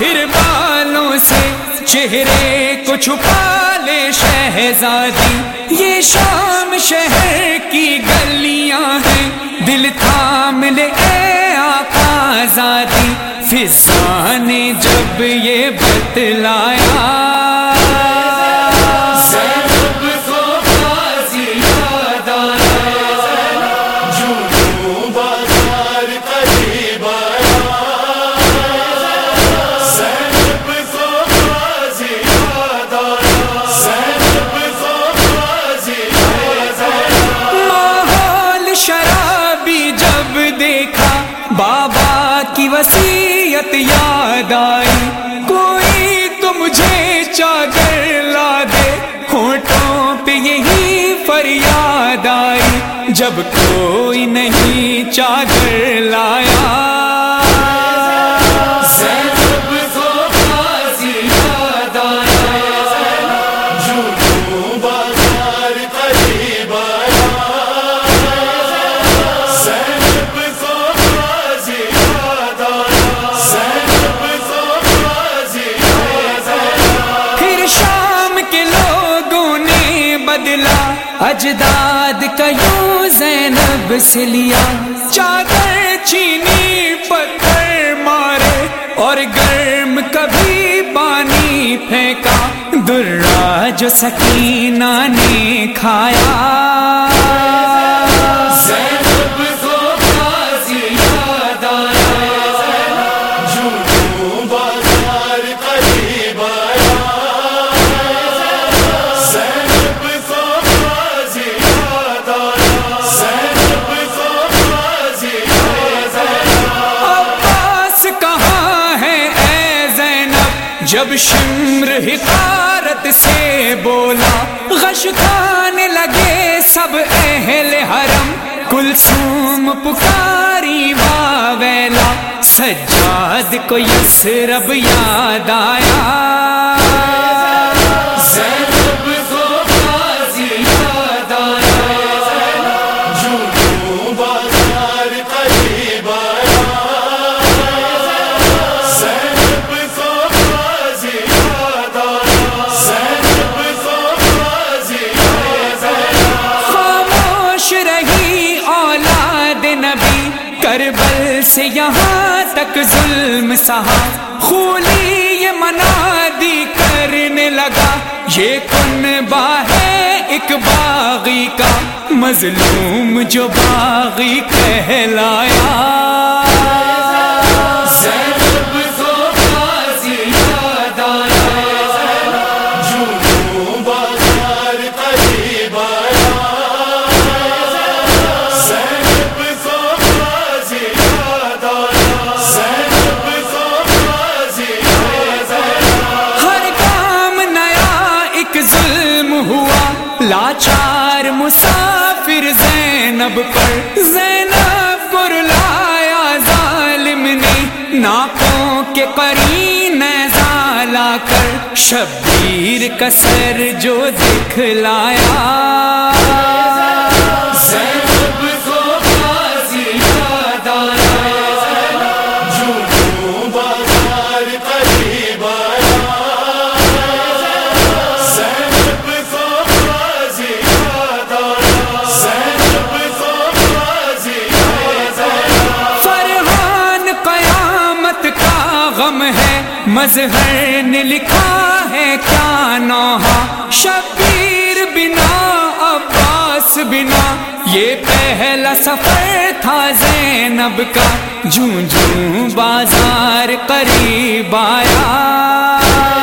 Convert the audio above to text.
پھر بالوں سے چہرے کو چھپا لے شہزادی۔ یہ شام شہر کی گلیاں ہیں۔ دل تھام لے اے آقا آزادی۔ فضا نے جب یہ بتلایا بابا کی وسیعت یاد آئی۔ کوئی تو مجھے چادر لا دے۔ ہونٹوں پہ یہی فریاد آئی۔ جب کوئی نہیں چادر لایا۔ اجداد کا یوں زینب سے لیا چادر چینی، پتھر مارے اور گرم کبھی پانی پھینکا۔ درا جو سکینہ نے کھایا۔ جب شمر حکارت سے بولا، غش کھانے لگے سب اہل حرم۔ کلسوم پکاری واویلا، سجاد کو یسرب یاد آیا۔ رہی اولاد نبی، کربل سے یہاں تک ظلم سہا۔ خولی یہ منادی کرنے لگا۔ یہ کن با ہے ایک باغی کا۔ مظلوم جو باغی کہلائے۔ زینب پر زینب کو رلایا ظالم نے ناکوں کے قرین زالا کر شبیر کا سر جو دکھلایا مظہر نے لکھا ہے کیا نوحا شبیر بنا، عباس بنا۔ یہ پہلا سفر تھا زینب کا۔ جوں جوں بازار قریب آیا بازار قریب آیا۔